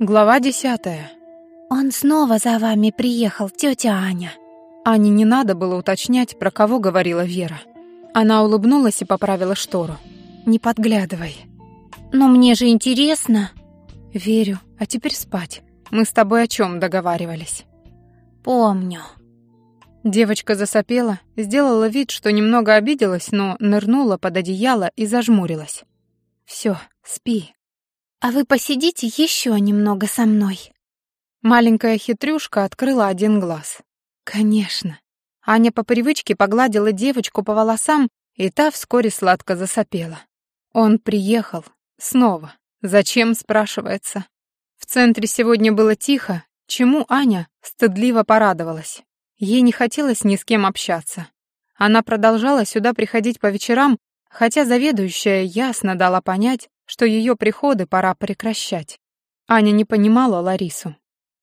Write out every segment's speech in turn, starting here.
Глава десятая. «Он снова за вами приехал, тетя Аня». Ане не надо было уточнять, про кого говорила Вера. Она улыбнулась и поправила штору. «Не подглядывай». «Но мне же интересно». «Верю. А теперь спать. Мы с тобой о чем договаривались?» «Помню». Девочка засопела, сделала вид, что немного обиделась, но нырнула под одеяло и зажмурилась. «Все, спи, «А вы посидите еще немного со мной?» Маленькая хитрюшка открыла один глаз. «Конечно». Аня по привычке погладила девочку по волосам, и та вскоре сладко засопела. Он приехал. Снова. Зачем, спрашивается. В центре сегодня было тихо, чему Аня стыдливо порадовалась. Ей не хотелось ни с кем общаться. Она продолжала сюда приходить по вечерам, хотя заведующая ясно дала понять, что ее приходы пора прекращать. Аня не понимала Ларису.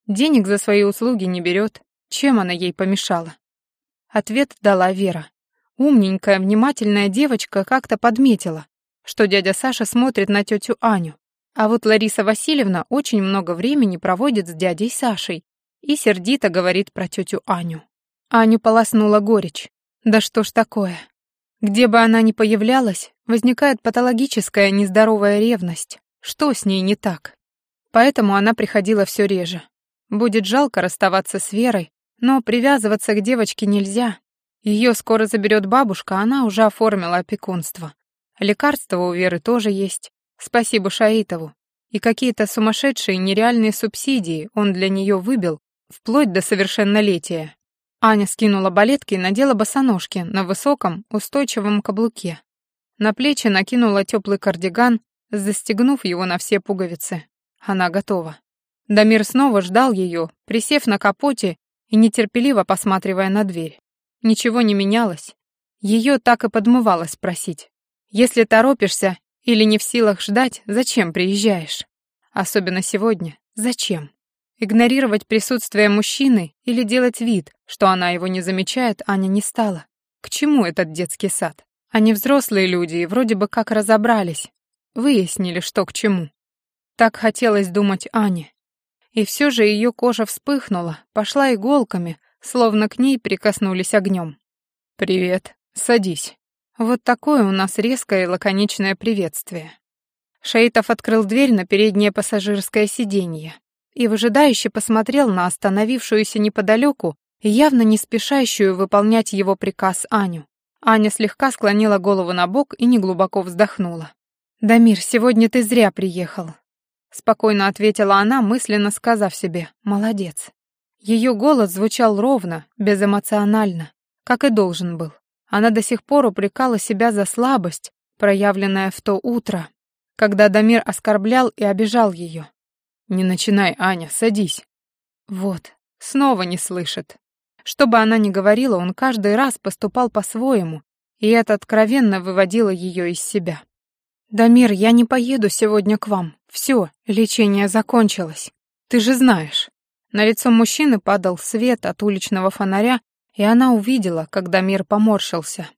Денег за свои услуги не берет. Чем она ей помешала? Ответ дала Вера. Умненькая, внимательная девочка как-то подметила, что дядя Саша смотрит на тетю Аню. А вот Лариса Васильевна очень много времени проводит с дядей Сашей и сердито говорит про тетю Аню. Аню полоснула горечь. Да что ж такое? Где бы она ни появлялась, возникает патологическая нездоровая ревность. Что с ней не так? Поэтому она приходила все реже. Будет жалко расставаться с Верой, но привязываться к девочке нельзя. Ее скоро заберет бабушка, она уже оформила опекунство. Лекарства у Веры тоже есть. Спасибо Шаитову. И какие-то сумасшедшие нереальные субсидии он для нее выбил, вплоть до совершеннолетия. Аня скинула балетки и надела босоножки на высоком, устойчивом каблуке. На плечи накинула теплый кардиган, застегнув его на все пуговицы. Она готова. Дамир снова ждал ее, присев на капоте и нетерпеливо посматривая на дверь. Ничего не менялось. Ее так и подмывало спросить. Если торопишься или не в силах ждать, зачем приезжаешь? Особенно сегодня. Зачем? Игнорировать присутствие мужчины или делать вид, что она его не замечает, Аня не стала. К чему этот детский сад? Они взрослые люди и вроде бы как разобрались. Выяснили, что к чему. Так хотелось думать Ане. И все же ее кожа вспыхнула, пошла иголками, словно к ней прикоснулись огнем. «Привет, садись». Вот такое у нас резкое и лаконичное приветствие. Шейтов открыл дверь на переднее пассажирское сиденье и выжидающе посмотрел на остановившуюся неподалеку и явно не спешащую выполнять его приказ Аню. Аня слегка склонила голову на бок и неглубоко вздохнула. «Дамир, сегодня ты зря приехал», — спокойно ответила она, мысленно сказав себе «молодец». Ее голос звучал ровно, безэмоционально, как и должен был. Она до сих пор упрекала себя за слабость, проявленная в то утро, когда Дамир оскорблял и обижал ее. «Не начинай, Аня, садись». Вот, снова не слышит. Что бы она ни говорила, он каждый раз поступал по-своему, и это откровенно выводило ее из себя. «Дамир, я не поеду сегодня к вам. Все, лечение закончилось. Ты же знаешь». На лицо мужчины падал свет от уличного фонаря, и она увидела, как Дамир поморщился.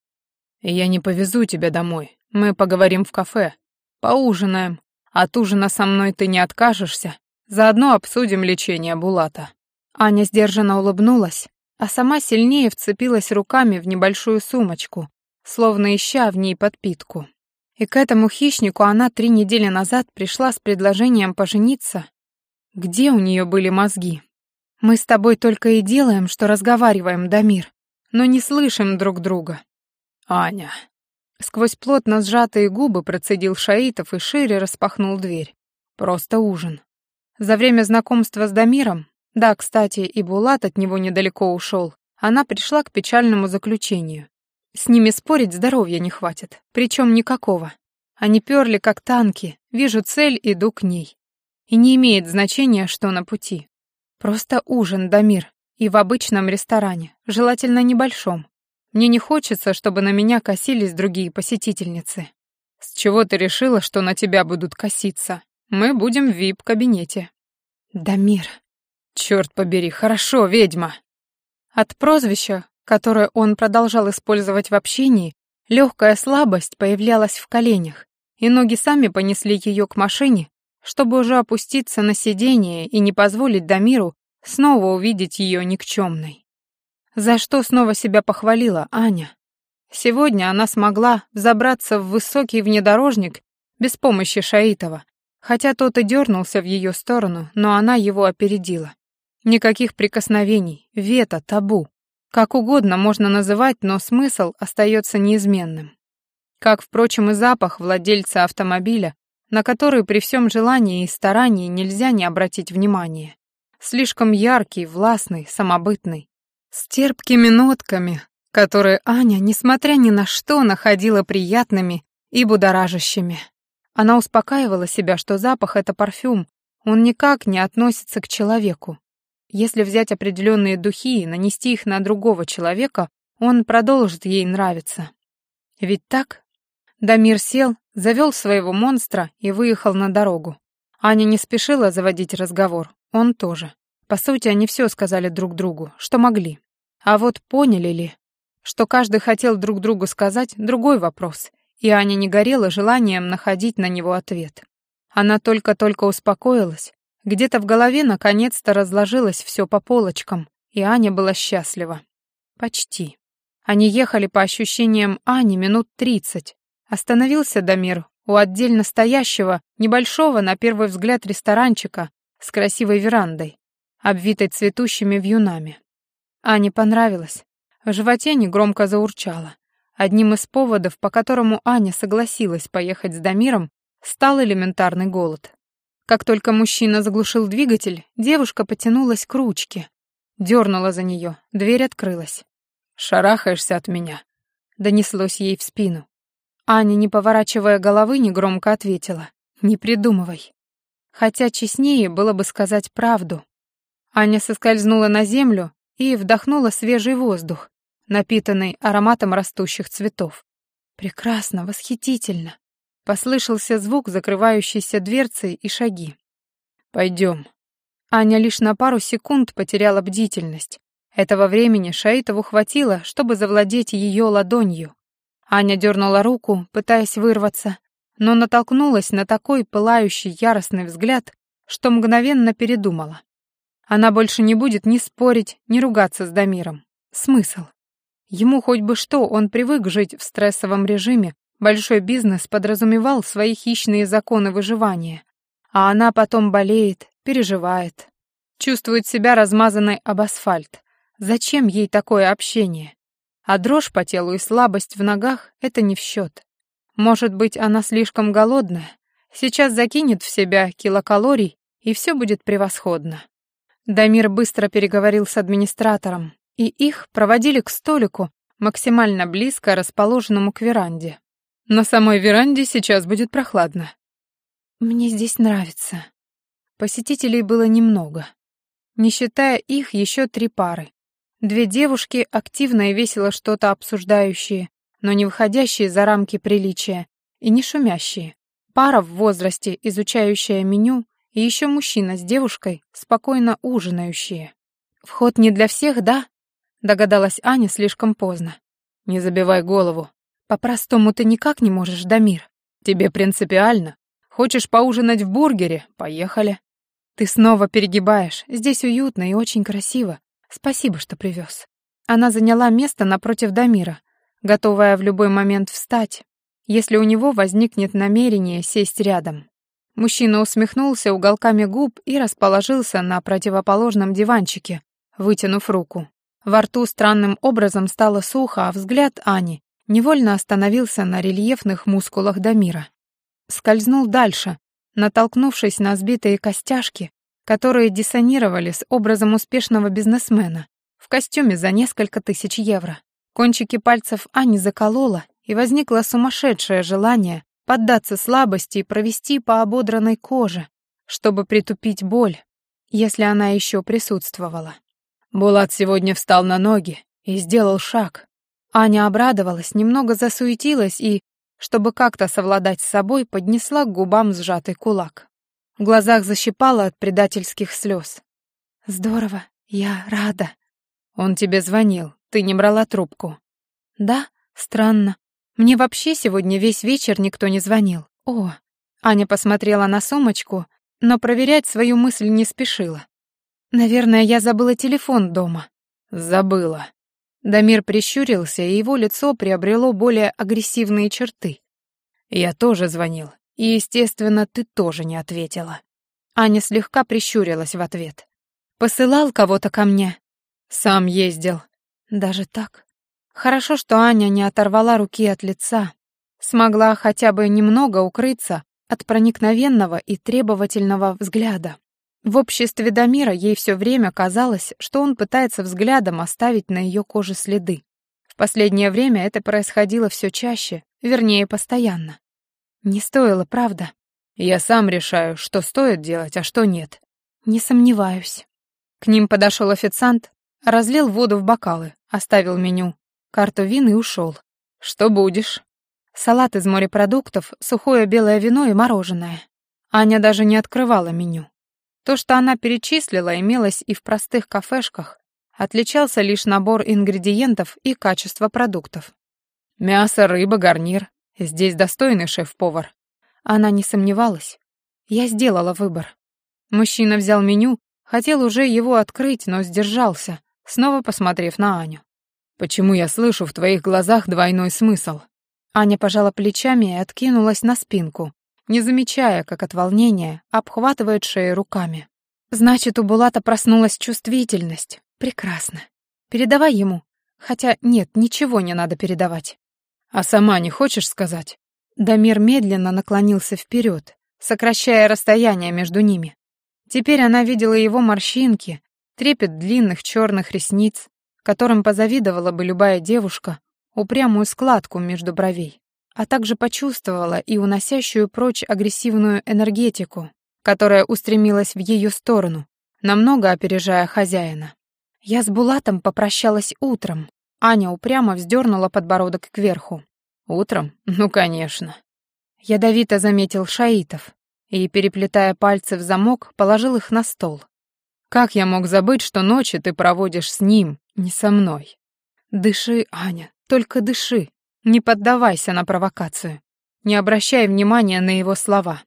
«Я не повезу тебя домой. Мы поговорим в кафе. Поужинаем. От ужина со мной ты не откажешься. Заодно обсудим лечение Булата». Аня сдержанно улыбнулась, а сама сильнее вцепилась руками в небольшую сумочку, словно ища в ней подпитку. И к этому хищнику она три недели назад пришла с предложением пожениться. Где у нее были мозги? Мы с тобой только и делаем, что разговариваем, Дамир, но не слышим друг друга. Аня. Сквозь плотно сжатые губы процедил Шаитов и шире распахнул дверь. Просто ужин. За время знакомства с Дамиром, да, кстати, и Булат от него недалеко ушел, она пришла к печальному заключению. С ними спорить здоровья не хватит, причем никакого. Они перли как танки, вижу цель, иду к ней. И не имеет значения, что на пути. Просто ужин, Дамир, и в обычном ресторане, желательно небольшом. Мне не хочется, чтобы на меня косились другие посетительницы. С чего ты решила, что на тебя будут коситься? Мы будем в вип-кабинете. Дамир. Черт побери, хорошо, ведьма. От прозвища, которое он продолжал использовать в общении, легкая слабость появлялась в коленях, и ноги сами понесли ее к машине, чтобы уже опуститься на сиденье и не позволить Дамиру снова увидеть ее никчемной. За что снова себя похвалила Аня? Сегодня она смогла забраться в высокий внедорожник без помощи Шаитова, хотя тот и дернулся в ее сторону, но она его опередила. Никаких прикосновений, вето, табу. Как угодно можно называть, но смысл остается неизменным. Как, впрочем, и запах владельца автомобиля, на который при всем желании и старании нельзя не обратить внимания. Слишком яркий, властный, самобытный, с терпкими нотками, которые Аня, несмотря ни на что, находила приятными и будоражащими. Она успокаивала себя, что запах — это парфюм, он никак не относится к человеку. Если взять определенные духи и нанести их на другого человека, он продолжит ей нравиться. Ведь так? Дамир сел, завел своего монстра и выехал на дорогу. Аня не спешила заводить разговор, он тоже. По сути, они все сказали друг другу, что могли. А вот поняли ли, что каждый хотел друг другу сказать, другой вопрос, и Аня не горела желанием находить на него ответ. Она только-только успокоилась, где-то в голове наконец-то разложилось все по полочкам, и Аня была счастлива. Почти. Они ехали по ощущениям Ани минут тридцать. Остановился Дамир у отдельно стоящего, небольшого на первый взгляд ресторанчика с красивой верандой, обвитой цветущими вьюнами. Ане понравилось. В животе негромко заурчало. Одним из поводов, по которому Аня согласилась поехать с Дамиром, стал элементарный голод. Как только мужчина заглушил двигатель, девушка потянулась к ручке. Дернула за нее, дверь открылась. «Шарахаешься от меня», — донеслось ей в спину. Аня, не поворачивая головы, негромко ответила. «Не придумывай». Хотя честнее было бы сказать правду. Аня соскользнула на землю и вдохнула свежий воздух, напитанный ароматом растущих цветов. Прекрасно, восхитительно. Послышался звук закрывающейся дверцы и шаги. «Пойдем». Аня лишь на пару секунд потеряла бдительность. Этого времени Шаитову хватило, чтобы завладеть ее ладонью. Аня дернула руку, пытаясь вырваться, но натолкнулась на такой пылающий яростный взгляд, что мгновенно передумала. Она больше не будет ни спорить, ни ругаться с Дамиром. Смысл? Ему хоть бы что, он привык жить в стрессовом режиме, Большой бизнес подразумевал свои хищные законы выживания, а она потом болеет, переживает, чувствует себя размазанной об асфальт. Зачем ей такое общение? А дрожь по телу и слабость в ногах — это не в счет. Может быть, она слишком голодная, сейчас закинет в себя килокалорий, и все будет превосходно. Дамир быстро переговорил с администратором, и их проводили к столику, максимально близко расположенному к веранде. На самой веранде сейчас будет прохладно. Мне здесь нравится. Посетителей было немного. Не считая их, еще три пары. Две девушки, активно и весело что-то обсуждающие, но не выходящие за рамки приличия, и не шумящие. Пара в возрасте, изучающая меню, и еще мужчина с девушкой, спокойно ужинающие. «Вход не для всех, да?» — догадалась Аня слишком поздно. «Не забивай голову», по-простому ты никак не можешь, Дамир. Тебе принципиально. Хочешь поужинать в бургере? Поехали. Ты снова перегибаешь. Здесь уютно и очень красиво. Спасибо, что привез. Она заняла место напротив Дамира, готовая в любой момент встать, если у него возникнет намерение сесть рядом. Мужчина усмехнулся уголками губ и расположился на противоположном диванчике, вытянув руку. Во рту странным образом стало сухо, а взгляд Ани невольно остановился на рельефных мускулах Дамира. Скользнул дальше, натолкнувшись на сбитые костяшки, которые диссонировали с образом успешного бизнесмена в костюме за несколько тысяч евро. Кончики пальцев Ани заколола, и возникло сумасшедшее желание поддаться слабости и провести по ободранной коже, чтобы притупить боль, если она еще присутствовала. Булат сегодня встал на ноги и сделал шаг, Аня обрадовалась, немного засуетилась и, чтобы как-то совладать с собой, поднесла к губам сжатый кулак. В глазах защипала от предательских слез. «Здорово, я рада». «Он тебе звонил, ты не брала трубку». «Да, странно. Мне вообще сегодня весь вечер никто не звонил. О, Аня посмотрела на сумочку, но проверять свою мысль не спешила. «Наверное, я забыла телефон дома». «Забыла». Дамир прищурился, и его лицо приобрело более агрессивные черты. «Я тоже звонил, и, естественно, ты тоже не ответила». Аня слегка прищурилась в ответ. «Посылал кого-то ко мне?» «Сам ездил». «Даже так?» Хорошо, что Аня не оторвала руки от лица, смогла хотя бы немного укрыться от проникновенного и требовательного взгляда. В обществе Дамира ей все время казалось, что он пытается взглядом оставить на ее коже следы. В последнее время это происходило все чаще, вернее, постоянно. Не стоило, правда? Я сам решаю, что стоит делать, а что нет. Не сомневаюсь. К ним подошел официант, разлил воду в бокалы, оставил меню, карту вин и ушел. Что будешь? Салат из морепродуктов, сухое белое вино и мороженое. Аня даже не открывала меню. То, что она перечислила, имелось и в простых кафешках, отличался лишь набор ингредиентов и качество продуктов. Мясо, рыба, гарнир. Здесь достойный шеф-повар. Она не сомневалась. Я сделала выбор. Мужчина взял меню, хотел уже его открыть, но сдержался, снова посмотрев на Аню. «Почему я слышу в твоих глазах двойной смысл?» Аня пожала плечами и откинулась на спинку, не замечая, как от волнения обхватывает шею руками. Значит, у Булата проснулась чувствительность. Прекрасно. Передавай ему. Хотя нет, ничего не надо передавать. А сама не хочешь сказать? Дамир медленно наклонился вперед, сокращая расстояние между ними. Теперь она видела его морщинки, трепет длинных черных ресниц, которым позавидовала бы любая девушка, упрямую складку между бровей, а также почувствовала и уносящую прочь агрессивную энергетику, которая устремилась в ее сторону, намного опережая хозяина. Я с Булатом попрощалась утром. Аня упрямо вздернула подбородок кверху. «Утром? Ну, конечно». Ядовито заметил Шаитов и, переплетая пальцы в замок, положил их на стол. «Как я мог забыть, что ночи ты проводишь с ним, не со мной?» «Дыши, Аня, только дыши, не поддавайся на провокацию, не обращай внимания на его слова.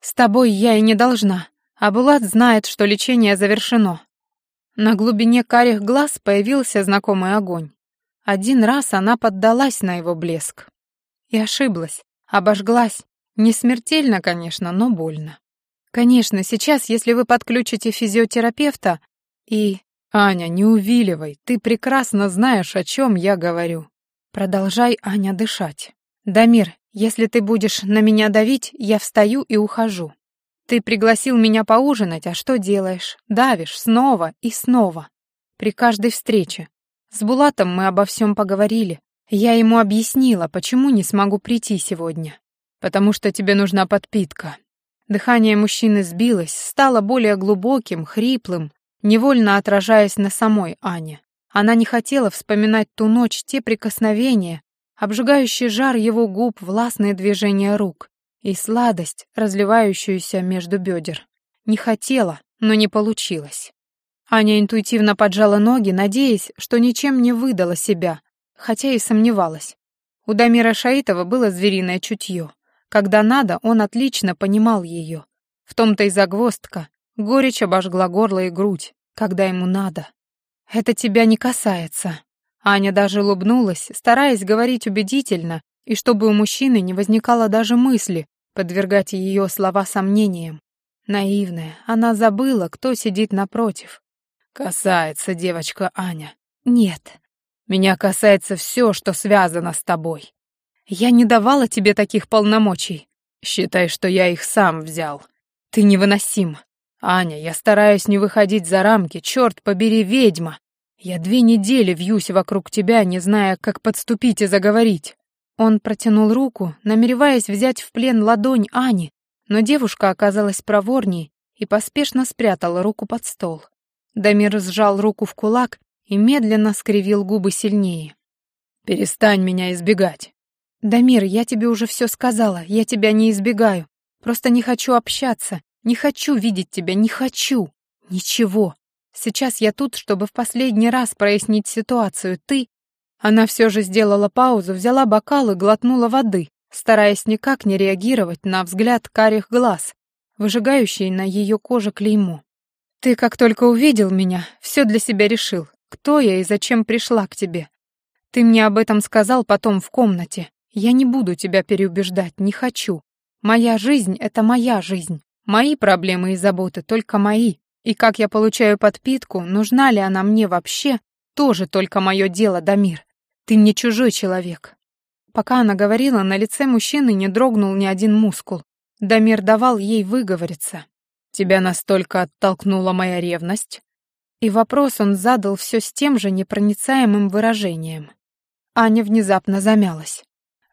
С тобой я и не должна, а Булат знает, что лечение завершено. На глубине карих глаз появился знакомый огонь. Один раз она поддалась на его блеск. И ошиблась, обожглась. Не смертельно, конечно, но больно. Конечно, сейчас, если вы подключите физиотерапевта и... Аня, не увиливай, ты прекрасно знаешь, о чем я говорю. Продолжай, Аня, дышать. Дамир, если ты будешь на меня давить, я встаю и ухожу. Ты пригласил меня поужинать, а что делаешь? Давишь снова и снова. При каждой встрече. С Булатом мы обо всем поговорили. Я ему объяснила, почему не смогу прийти сегодня. Потому что тебе нужна подпитка. Дыхание мужчины сбилось, стало более глубоким, хриплым, невольно отражаясь на самой Ане. Она не хотела вспоминать ту ночь, те прикосновения, обжигающий жар его губ, властные движения рук и сладость, разливающуюся между бедер. Не хотела, но не получилось. Аня интуитивно поджала ноги, надеясь, что ничем не выдала себя, хотя и сомневалась. У Дамира Шаитова было звериное чутье. Когда надо, он отлично понимал ее. В том-то и загвоздка. Горечь обожгла горло и грудь, когда ему надо. «Это тебя не касается». Аня даже улыбнулась, стараясь говорить убедительно, и чтобы у мужчины не возникало даже мысли подвергать ее слова сомнениям. Наивная, она забыла, кто сидит напротив. «Касается, девочка Аня». «Нет». «Меня касается все, что связано с тобой». «Я не давала тебе таких полномочий». «Считай, что я их сам взял». «Ты невыносим». «Аня, я стараюсь не выходить за рамки, черт побери, ведьма! Я две недели вьюсь вокруг тебя, не зная, как подступить и заговорить». Он протянул руку, намереваясь взять в плен ладонь Ани, но девушка оказалась проворней и поспешно спрятала руку под стол. Дамир сжал руку в кулак и медленно скривил губы сильнее. «Перестань меня избегать». «Дамир, я тебе уже все сказала, я тебя не избегаю. Просто не хочу общаться, не хочу видеть тебя, не хочу. Ничего. Сейчас я тут, чтобы в последний раз прояснить ситуацию. Ты...» Она все же сделала паузу, взяла бокал и глотнула воды, стараясь никак не реагировать на взгляд карих глаз, выжигающий на ее коже клеймо. «Ты, как только увидел меня, все для себя решил, кто я и зачем пришла к тебе. Ты мне об этом сказал потом в комнате. Я не буду тебя переубеждать, не хочу. Моя жизнь — это моя жизнь. Мои проблемы и заботы только мои. И как я получаю подпитку, нужна ли она мне вообще, тоже только мое дело, Дамир. Ты мне чужой человек. Пока она говорила, на лице мужчины не дрогнул ни один мускул. Дамир давал ей выговориться. «Тебя настолько оттолкнула моя ревность?» И вопрос он задал все с тем же непроницаемым выражением. Аня внезапно замялась.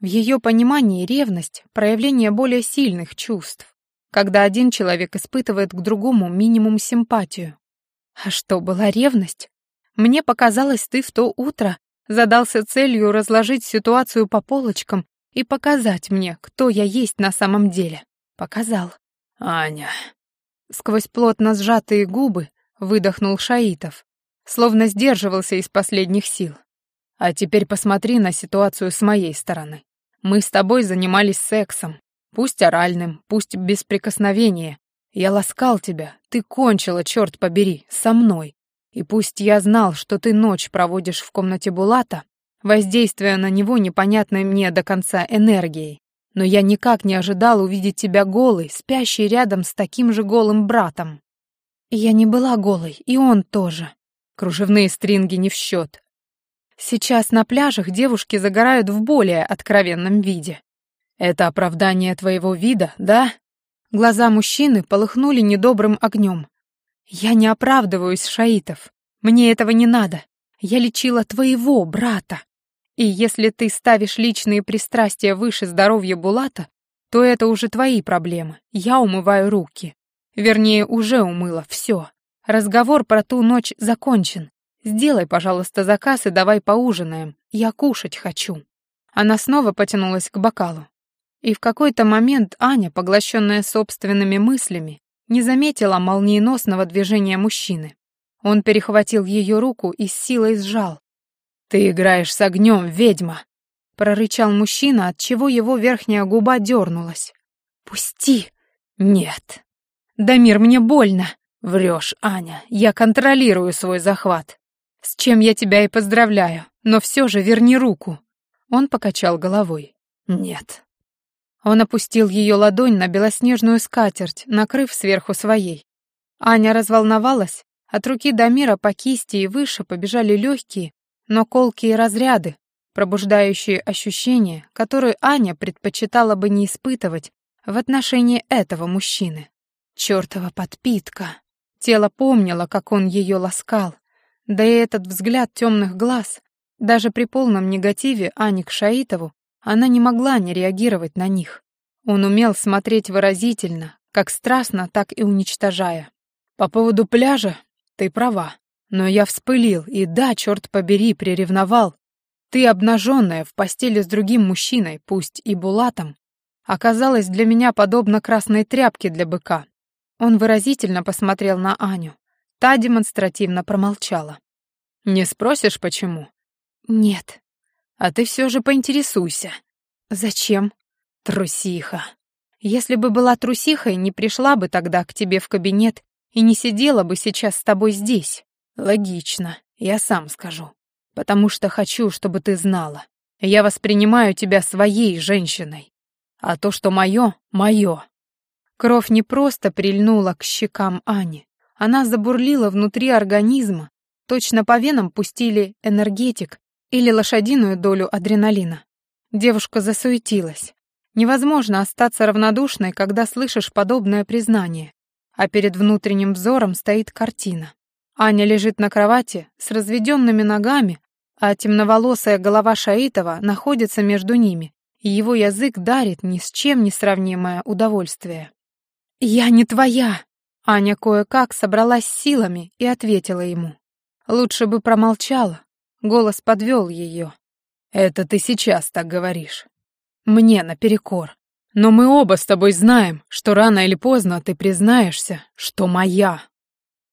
В ее понимании ревность — проявление более сильных чувств, когда один человек испытывает к другому минимум симпатию. А что, была ревность? Мне показалось, ты в то утро задался целью разложить ситуацию по полочкам и показать мне, кто я есть на самом деле. Показал. «Аня...» Сквозь плотно сжатые губы выдохнул Шаитов, словно сдерживался из последних сил. А теперь посмотри на ситуацию с моей стороны. Мы с тобой занимались сексом, пусть оральным, пусть без прикосновения. Я ласкал тебя, ты кончила, черт побери, со мной. И пусть я знал, что ты ночь проводишь в комнате Булата, воздействуя на него непонятной мне до конца энергией, но я никак не ожидал увидеть тебя голой, спящей рядом с таким же голым братом. Я не была голой, и он тоже. Кружевные стринги не в счет. Сейчас на пляжах девушки загорают в более откровенном виде. Это оправдание твоего вида, да? Глаза мужчины полыхнули недобрым огнем. Я не оправдываюсь, Шаитов. Мне этого не надо. Я лечила твоего брата. И если ты ставишь личные пристрастия выше здоровья Булата, то это уже твои проблемы. Я умываю руки. Вернее, уже умыла, все. Разговор про ту ночь закончен. Сделай, пожалуйста, заказ и давай поужинаем. Я кушать хочу». Она снова потянулась к бокалу. И в какой-то момент Аня, поглощенная собственными мыслями, не заметила молниеносного движения мужчины. Он перехватил ее руку и с силой сжал. «Ты играешь с огнем, ведьма!» — прорычал мужчина, от чего его верхняя губа дернулась. «Пусти!» «Нет!» «Дамир, мне больно!» «Врешь, Аня, я контролирую свой захват!» «С чем я тебя и поздравляю, но все же верни руку!» Он покачал головой. «Нет». Он опустил ее ладонь на белоснежную скатерть, накрыв сверху своей. Аня разволновалась, от руки Дамира по кисти и выше побежали легкие, но колкие разряды, пробуждающие ощущения, которые Аня предпочитала бы не испытывать в отношении этого мужчины. Чёртова подпитка. Тело помнило, как он ее ласкал. Да и этот взгляд темных глаз, даже при полном негативе Ани к Шаитову, она не могла не реагировать на них. Он умел смотреть выразительно, как страстно, так и уничтожая. По поводу пляжа ты права, но я вспылил и да, черт побери, приревновал. Ты обнаженная в постели с другим мужчиной, пусть и булатом, оказалась для меня подобно красной тряпке для быка. Он выразительно посмотрел на Аню. Та демонстративно промолчала. «Не спросишь, почему?» «Нет». «А ты все же поинтересуйся». «Зачем?» «Трусиха». «Если бы была трусихой, не пришла бы тогда к тебе в кабинет и не сидела бы сейчас с тобой здесь». «Логично, я сам скажу. Потому что хочу, чтобы ты знала. Я воспринимаю тебя своей женщиной. А то, что мое, мое. Кровь не просто прильнула к щекам Ани. Она забурлила внутри организма, точно по венам пустили энергетик или лошадиную долю адреналина. Девушка засуетилась. Невозможно остаться равнодушной, когда слышишь подобное признание, а перед внутренним взором стоит картина. Аня лежит на кровати с разведенными ногами, а темноволосая голова Шаитова находится между ними, и его язык дарит ни с чем не сравнимое удовольствие. «Я не твоя!» Аня кое-как собралась силами и ответила ему. Лучше бы промолчала. Голос подвел ее. «Это ты сейчас так говоришь. Мне наперекор. Но мы оба с тобой знаем, что рано или поздно ты признаешься, что моя».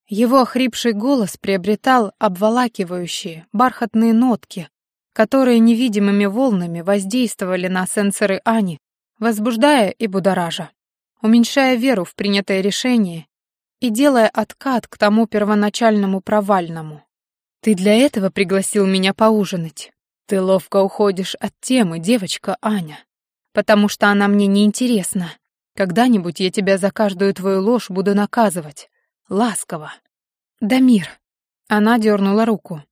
Его охрипший голос приобретал обволакивающие, бархатные нотки, которые невидимыми волнами воздействовали на сенсоры Ани, возбуждая и будоража, уменьшая веру в принятое решение и делая откат к тому первоначальному провальному. «Ты для этого пригласил меня поужинать. Ты ловко уходишь от темы, девочка Аня, потому что она мне не интересна. Когда-нибудь я тебя за каждую твою ложь буду наказывать. Ласково». «Дамир». Она дернула руку.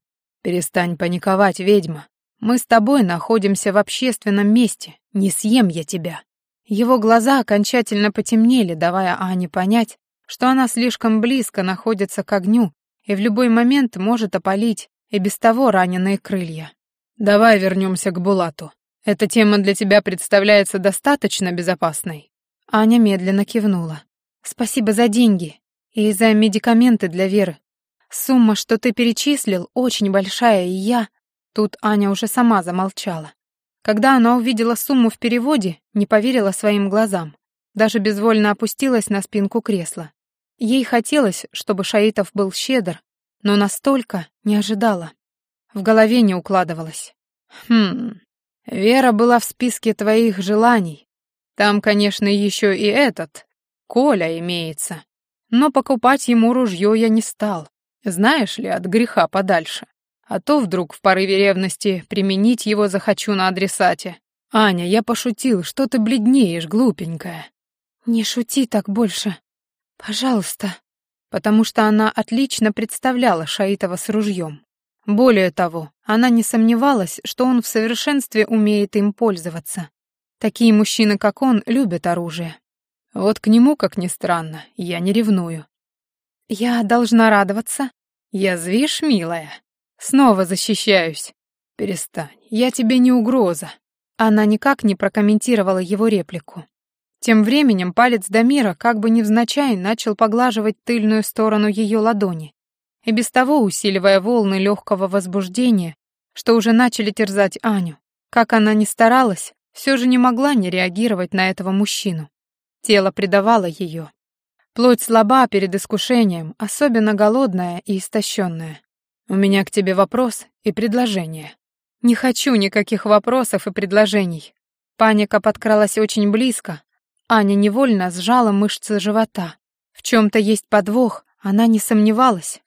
«Перестань паниковать, ведьма. Мы с тобой находимся в общественном месте. Не съем я тебя». Его глаза окончательно потемнели, давая Ане понять, что она слишком близко находится к огню и в любой момент может опалить и без того раненые крылья. «Давай вернемся к Булату. Эта тема для тебя представляется достаточно безопасной?» Аня медленно кивнула. «Спасибо за деньги и за медикаменты для Веры. Сумма, что ты перечислил, очень большая, и я...» Тут Аня уже сама замолчала. Когда она увидела сумму в переводе, не поверила своим глазам. Даже безвольно опустилась на спинку кресла. Ей хотелось, чтобы Шаитов был щедр, но настолько не ожидала. В голове не укладывалось. Хм, Вера была в списке твоих желаний. Там, конечно, еще и этот, Коля, имеется. Но покупать ему ружье я не стал. Знаешь ли, от греха подальше. А то вдруг в порыве ревности применить его захочу на адресате. Аня, я пошутил, что ты бледнеешь, глупенькая. Не шути так больше. «Пожалуйста», потому что она отлично представляла Шаитова с ружьем. Более того, она не сомневалась, что он в совершенстве умеет им пользоваться. Такие мужчины, как он, любят оружие. Вот к нему, как ни странно, я не ревную. Я должна радоваться. Язвишь, милая? Снова защищаюсь. Перестань, я тебе не угроза. Она никак не прокомментировала его реплику. Тем временем палец Дамира как бы невзначай начал поглаживать тыльную сторону ее ладони, и без того усиливая волны легкого возбуждения, что уже начали терзать Аню. Как она ни старалась, все же не могла не реагировать на этого мужчину. Тело предавало ее. Плоть слаба перед искушением, особенно голодная и истощенная. «У меня к тебе вопрос и предложение». «Не хочу никаких вопросов и предложений». Паника подкралась очень близко, Аня невольно сжала мышцы живота. В чем-то есть подвох, она не сомневалась.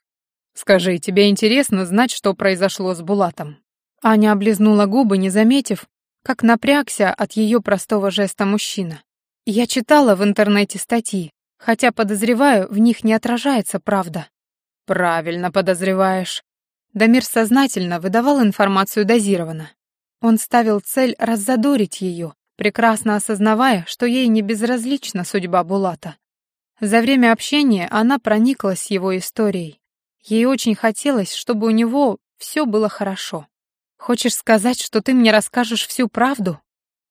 «Скажи, тебе интересно знать, что произошло с Булатом?» Аня облизнула губы, не заметив, как напрягся от ее простого жеста мужчина. «Я читала в интернете статьи, хотя, подозреваю, в них не отражается правда». «Правильно подозреваешь». Дамир сознательно выдавал информацию дозированно. Он ставил цель раззадорить ее, прекрасно осознавая, что ей не безразлична судьба Булата. За время общения она прониклась его историей. Ей очень хотелось, чтобы у него все было хорошо. «Хочешь сказать, что ты мне расскажешь всю правду?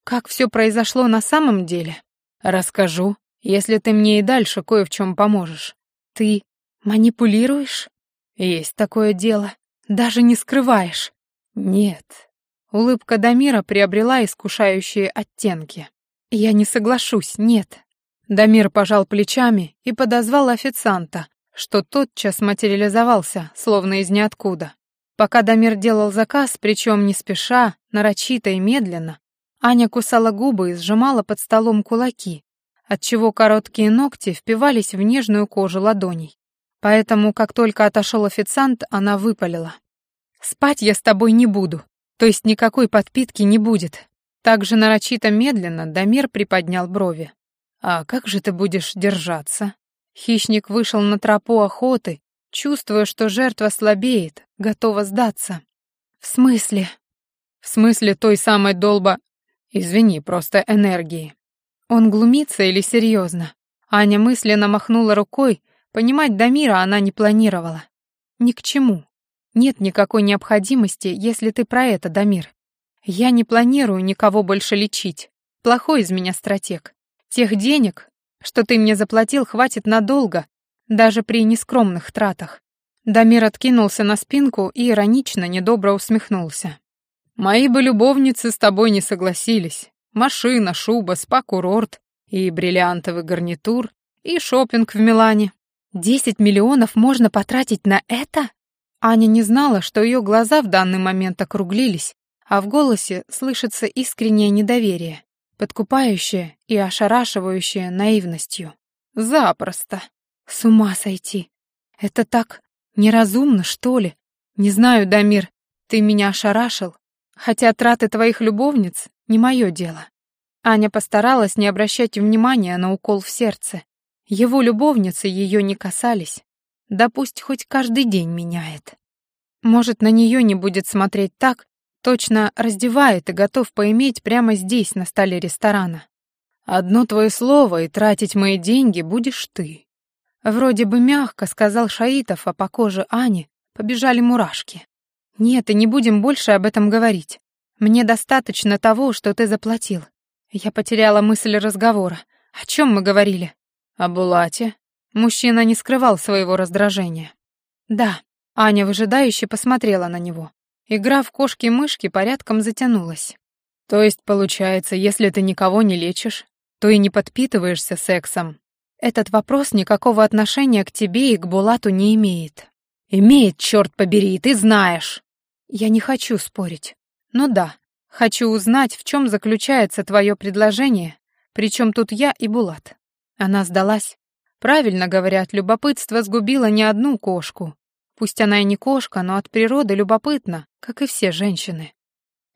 Как все произошло на самом деле?» «Расскажу, если ты мне и дальше кое в чем поможешь. Ты манипулируешь?» «Есть такое дело. Даже не скрываешь?» «Нет, Улыбка Дамира приобрела искушающие оттенки. «Я не соглашусь, нет». Дамир пожал плечами и подозвал официанта, что тотчас материализовался, словно из ниоткуда. Пока Дамир делал заказ, причем не спеша, нарочито и медленно, Аня кусала губы и сжимала под столом кулаки, отчего короткие ногти впивались в нежную кожу ладоней. Поэтому, как только отошел официант, она выпалила. «Спать я с тобой не буду. То есть никакой подпитки не будет. Так же нарочито медленно Дамир приподнял брови. «А как же ты будешь держаться?» Хищник вышел на тропу охоты, чувствуя, что жертва слабеет, готова сдаться. «В смысле?» «В смысле той самой долба...» «Извини, просто энергии». Он глумится или серьезно? Аня мысленно махнула рукой, понимать Дамира она не планировала. Ни к чему. Нет никакой необходимости, если ты про это, Дамир. Я не планирую никого больше лечить. Плохой из меня стратег. Тех денег, что ты мне заплатил, хватит надолго, даже при нескромных тратах. Дамир откинулся на спинку и иронично, недобро усмехнулся. «Мои бы любовницы с тобой не согласились. Машина, шуба, спа-курорт и бриллиантовый гарнитур, и шопинг в Милане. Десять миллионов можно потратить на это?» Аня не знала, что ее глаза в данный момент округлились, а в голосе слышится искреннее недоверие, подкупающее и ошарашивающее наивностью. Запросто. С ума сойти. Это так неразумно, что ли? Не знаю, Дамир, ты меня ошарашил, хотя траты твоих любовниц не мое дело. Аня постаралась не обращать внимания на укол в сердце. Его любовницы ее не касались. Да пусть хоть каждый день меняет. Может, на нее не будет смотреть так, точно раздевает и готов поиметь прямо здесь, на столе ресторана. «Одно твое слово, и тратить мои деньги будешь ты». Вроде бы мягко сказал Шаитов, а по коже Ани побежали мурашки. «Нет, и не будем больше об этом говорить. Мне достаточно того, что ты заплатил. Я потеряла мысль разговора. О чем мы говорили? О Булате. Мужчина не скрывал своего раздражения. Да, Аня выжидающе посмотрела на него. Игра в кошки-мышки порядком затянулась. То есть, получается, если ты никого не лечишь, то и не подпитываешься сексом. Этот вопрос никакого отношения к тебе и к Булату не имеет. Имеет, черт побери, ты знаешь. Я не хочу спорить. Ну да, Хочу узнать, в чем заключается твое предложение, причем тут я и Булат. Она сдалась. Правильно говорят, любопытство сгубило не одну кошку. Пусть она и не кошка, но от природы любопытна, как и все женщины.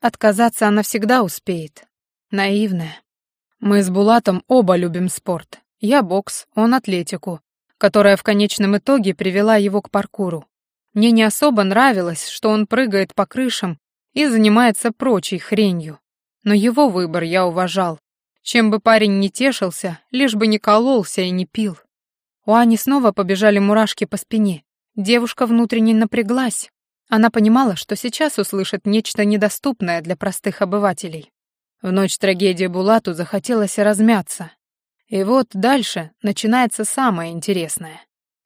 Отказаться она всегда успеет. Наивная. Мы с Булатом оба любим спорт. Я бокс, он атлетику, которая в конечном итоге привела его к паркуру. Мне не особо нравилось, что он прыгает по крышам и занимается прочей хренью. Но его выбор я уважал. Чем бы парень не тешился, лишь бы не кололся и не пил. У Ани снова побежали мурашки по спине. Девушка внутренне напряглась. Она понимала, что сейчас услышит нечто недоступное для простых обывателей. В ночь трагедии Булату захотелось размяться. И вот дальше начинается самое интересное.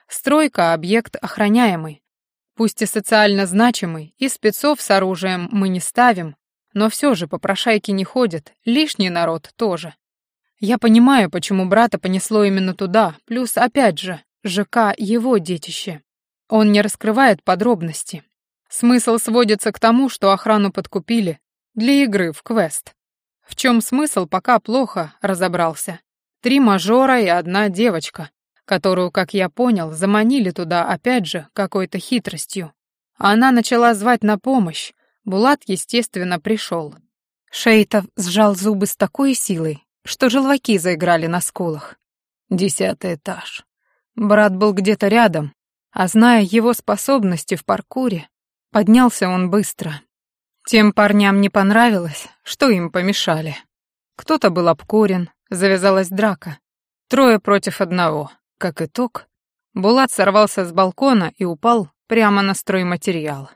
Стройка — объект охраняемый, Пусть и социально значимый, и спецов с оружием мы не ставим, но все же попрошайки не ходят, лишний народ тоже. Я понимаю, почему брата понесло именно туда, плюс, опять же, ЖК — его детище. Он не раскрывает подробности. Смысл сводится к тому, что охрану подкупили для игры в квест. В чем смысл, пока плохо разобрался. Три мажора и одна девочка которую, как я понял, заманили туда опять же какой-то хитростью. Она начала звать на помощь. Булат, естественно, пришел. Шейтов сжал зубы с такой силой, что желваки заиграли на скулах. Десятый этаж. Брат был где-то рядом, а зная его способности в паркуре, поднялся он быстро. Тем парням не понравилось, что им помешали. Кто-то был обкурен, завязалась драка. Трое против одного. Как итог, Булат сорвался с балкона и упал прямо на стройматериал.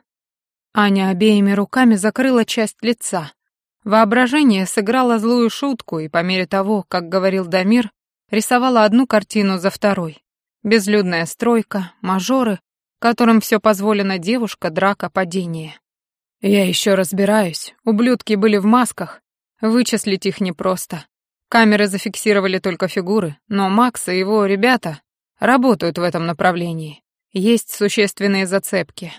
Аня обеими руками закрыла часть лица. Воображение сыграло злую шутку, и по мере того, как говорил Дамир, рисовала одну картину за второй. Безлюдная стройка, мажоры, которым все позволено девушка, драка, падение. Я еще разбираюсь, ублюдки были в масках, вычислить их непросто. Камеры зафиксировали только фигуры, но Макс и его ребята работают в этом направлении. Есть существенные зацепки.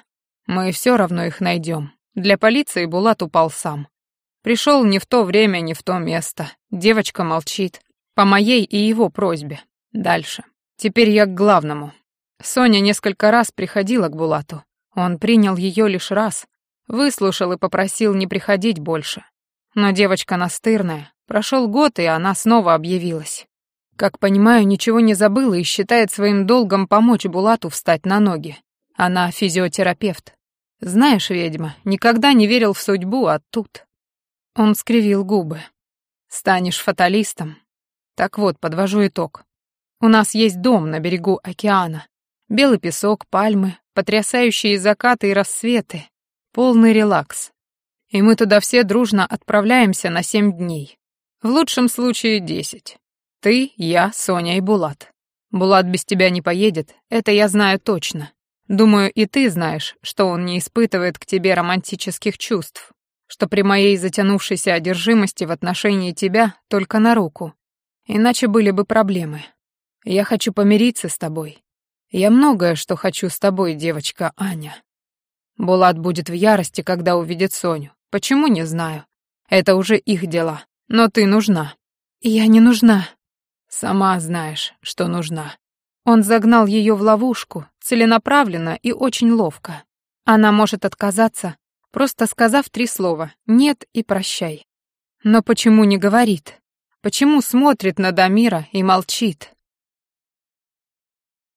Мы все равно их найдем. Для полиции Булат упал сам. Пришел не в то время, не в то место. Девочка молчит. По моей и его просьбе. Дальше. Теперь я к главному. Соня несколько раз приходила к Булату. Он принял ее лишь раз, выслушал и попросил не приходить больше. Но девочка настырная, Прошел год, и она снова объявилась. Как понимаю, ничего не забыла и считает своим долгом помочь Булату встать на ноги. Она физиотерапевт. Знаешь, ведьма, никогда не верил в судьбу, а тут... Он скривил губы. Станешь фаталистом. Так вот, подвожу итог. У нас есть дом на берегу океана. Белый песок, пальмы, потрясающие закаты и рассветы. Полный релакс. И мы туда все дружно отправляемся на семь дней. В лучшем случае десять. Ты, я, Соня и Булат. Булат без тебя не поедет, это я знаю точно. Думаю, и ты знаешь, что он не испытывает к тебе романтических чувств, что при моей затянувшейся одержимости в отношении тебя только на руку. Иначе были бы проблемы. Я хочу помириться с тобой. Я многое, что хочу с тобой, девочка Аня. Булат будет в ярости, когда увидит Соню. Почему, не знаю. Это уже их дела. Но ты нужна. Я не нужна. Сама знаешь, что нужна. Он загнал ее в ловушку, целенаправленно и очень ловко. Она может отказаться, просто сказав три слова «нет» и «прощай». Но почему не говорит? Почему смотрит на Дамира и молчит?